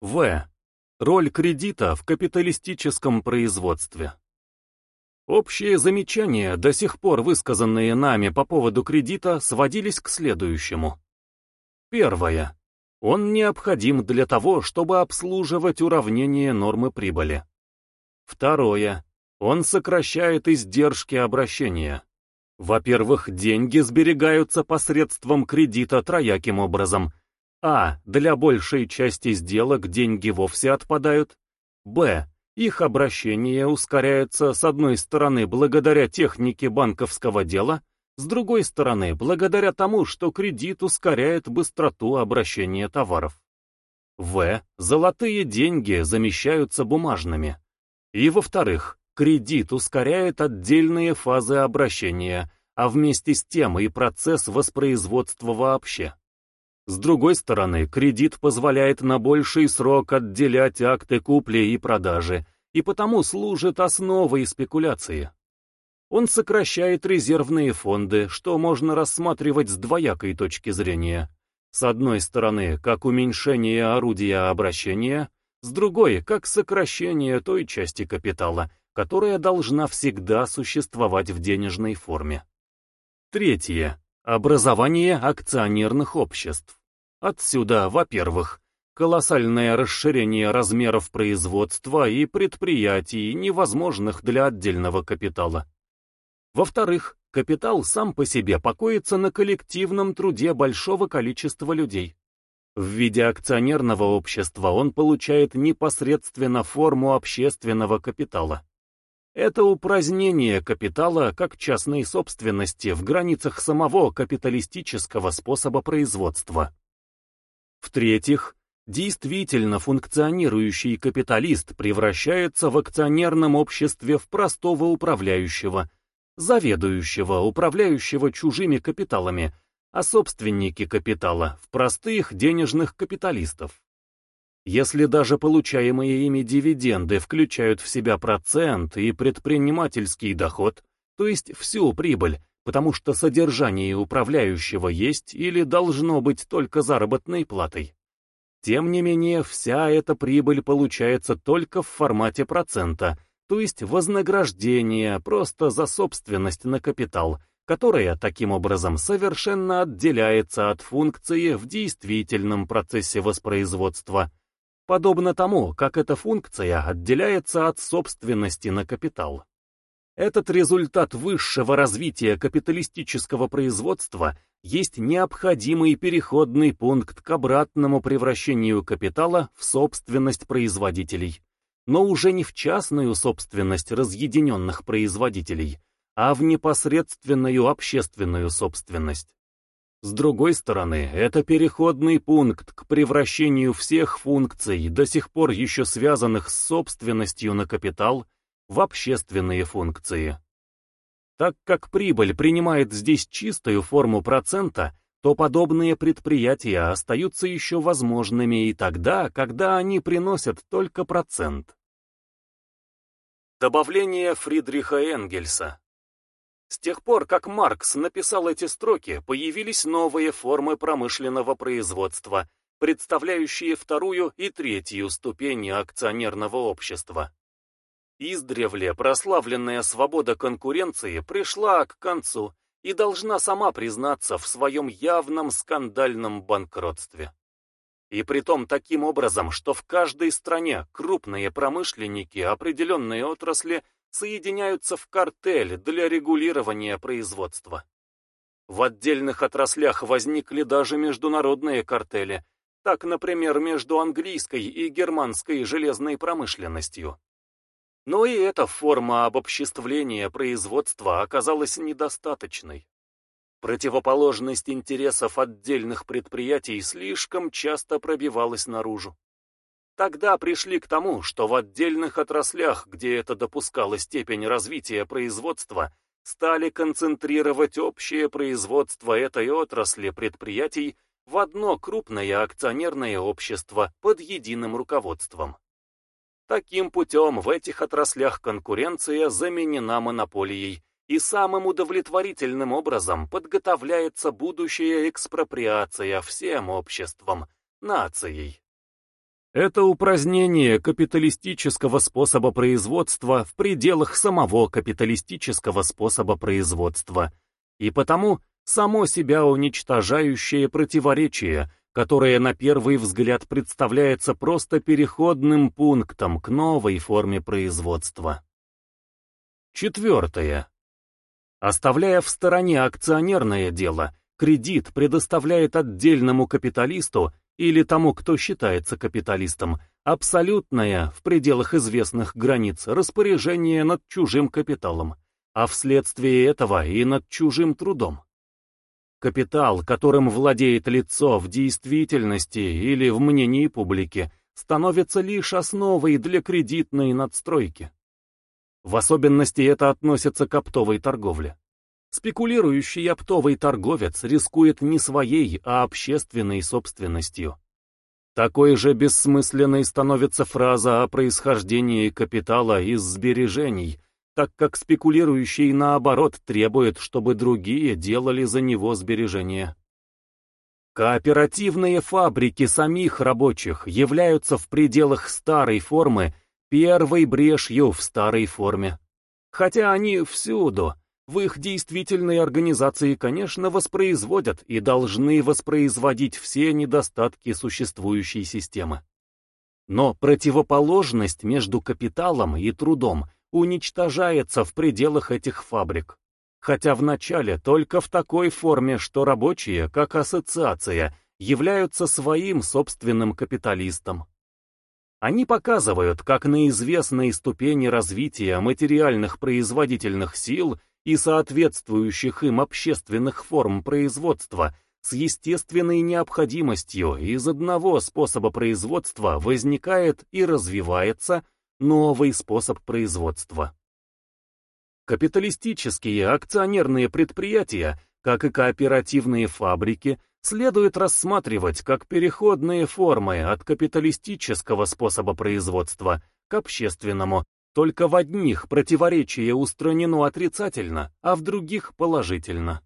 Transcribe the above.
В. Роль кредита в капиталистическом производстве. Общие замечания, до сих пор высказанные нами по поводу кредита, сводились к следующему. Первое. Он необходим для того, чтобы обслуживать уравнение нормы прибыли. Второе. Он сокращает издержки обращения. Во-первых, деньги сберегаются посредством кредита трояким образом. А. Для большей части сделок деньги вовсе отпадают. Б. Их обращение ускоряется с одной стороны благодаря технике банковского дела, с другой стороны благодаря тому, что кредит ускоряет быстроту обращения товаров. В. Золотые деньги замещаются бумажными. И во-вторых, кредит ускоряет отдельные фазы обращения, а вместе с тем и процесс воспроизводства вообще. С другой стороны, кредит позволяет на больший срок отделять акты купли и продажи, и потому служит основой спекуляции. Он сокращает резервные фонды, что можно рассматривать с двоякой точки зрения. С одной стороны, как уменьшение орудия обращения, с другой, как сокращение той части капитала, которая должна всегда существовать в денежной форме. Третье. Образование акционерных обществ. Отсюда, во-первых, колоссальное расширение размеров производства и предприятий, невозможных для отдельного капитала. Во-вторых, капитал сам по себе покоится на коллективном труде большого количества людей. В виде акционерного общества он получает непосредственно форму общественного капитала. Это упразднение капитала как частной собственности в границах самого капиталистического способа производства. В-третьих, действительно функционирующий капиталист превращается в акционерном обществе в простого управляющего, заведующего, управляющего чужими капиталами, а собственники капитала в простых денежных капиталистов. Если даже получаемые ими дивиденды включают в себя процент и предпринимательский доход, то есть всю прибыль, потому что содержание управляющего есть или должно быть только заработной платой. Тем не менее, вся эта прибыль получается только в формате процента, то есть вознаграждение просто за собственность на капитал, которая таким образом совершенно отделяется от функции в действительном процессе воспроизводства, подобно тому, как эта функция отделяется от собственности на капитал. Этот результат высшего развития капиталистического производства есть необходимый переходный пункт к обратному превращению капитала в собственность производителей, но уже не в частную собственность разъединенных производителей, а в непосредственную общественную собственность. С другой стороны, это переходный пункт к превращению всех функций, до сих пор еще связанных с собственностью на капитал, в общественные функции. Так как прибыль принимает здесь чистую форму процента, то подобные предприятия остаются еще возможными и тогда, когда они приносят только процент. Добавление Фридриха Энгельса С тех пор, как Маркс написал эти строки, появились новые формы промышленного производства, представляющие вторую и третью ступени акционерного общества. Издревле прославленная свобода конкуренции пришла к концу и должна сама признаться в своем явном скандальном банкротстве. И притом таким образом, что в каждой стране крупные промышленники определенной отрасли соединяются в картель для регулирования производства. В отдельных отраслях возникли даже международные картели, так, например, между английской и германской железной промышленностью. Но и эта форма обобществления производства оказалась недостаточной. Противоположность интересов отдельных предприятий слишком часто пробивалась наружу. Тогда пришли к тому, что в отдельных отраслях, где это допускала степень развития производства, стали концентрировать общее производство этой отрасли предприятий в одно крупное акционерное общество под единым руководством. Таким путем в этих отраслях конкуренция заменена монополией, и самым удовлетворительным образом подготовляется будущая экспроприация всем обществом, нацией. Это упразднение капиталистического способа производства в пределах самого капиталистического способа производства, и потому само себя уничтожающее противоречие, которое на первый взгляд представляется просто переходным пунктом к новой форме производства. Четвертое. Оставляя в стороне акционерное дело, кредит предоставляет отдельному капиталисту или тому, кто считается капиталистом, абсолютное, в пределах известных границ, распоряжение над чужим капиталом, а вследствие этого и над чужим трудом. Капитал, которым владеет лицо в действительности или в мнении публики, становится лишь основой для кредитной надстройки. В особенности это относится к оптовой торговле. Спекулирующий оптовый торговец рискует не своей, а общественной собственностью. Такой же бессмысленной становится фраза о происхождении капитала из сбережений, так как спекулирующий наоборот требует, чтобы другие делали за него сбережения. Кооперативные фабрики самих рабочих являются в пределах старой формы первой брешью в старой форме. Хотя они всюду, в их действительной организации, конечно, воспроизводят и должны воспроизводить все недостатки существующей системы. Но противоположность между капиталом и трудом уничтожается в пределах этих фабрик. Хотя вначале только в такой форме, что рабочие, как ассоциация, являются своим собственным капиталистом. Они показывают, как на известной ступени развития материальных производительных сил и соответствующих им общественных форм производства с естественной необходимостью из одного способа производства возникает и развивается новый способ производства. Капиталистические акционерные предприятия, как и кооперативные фабрики, следует рассматривать как переходные формы от капиталистического способа производства к общественному, только в одних противоречие устранено отрицательно, а в других положительно.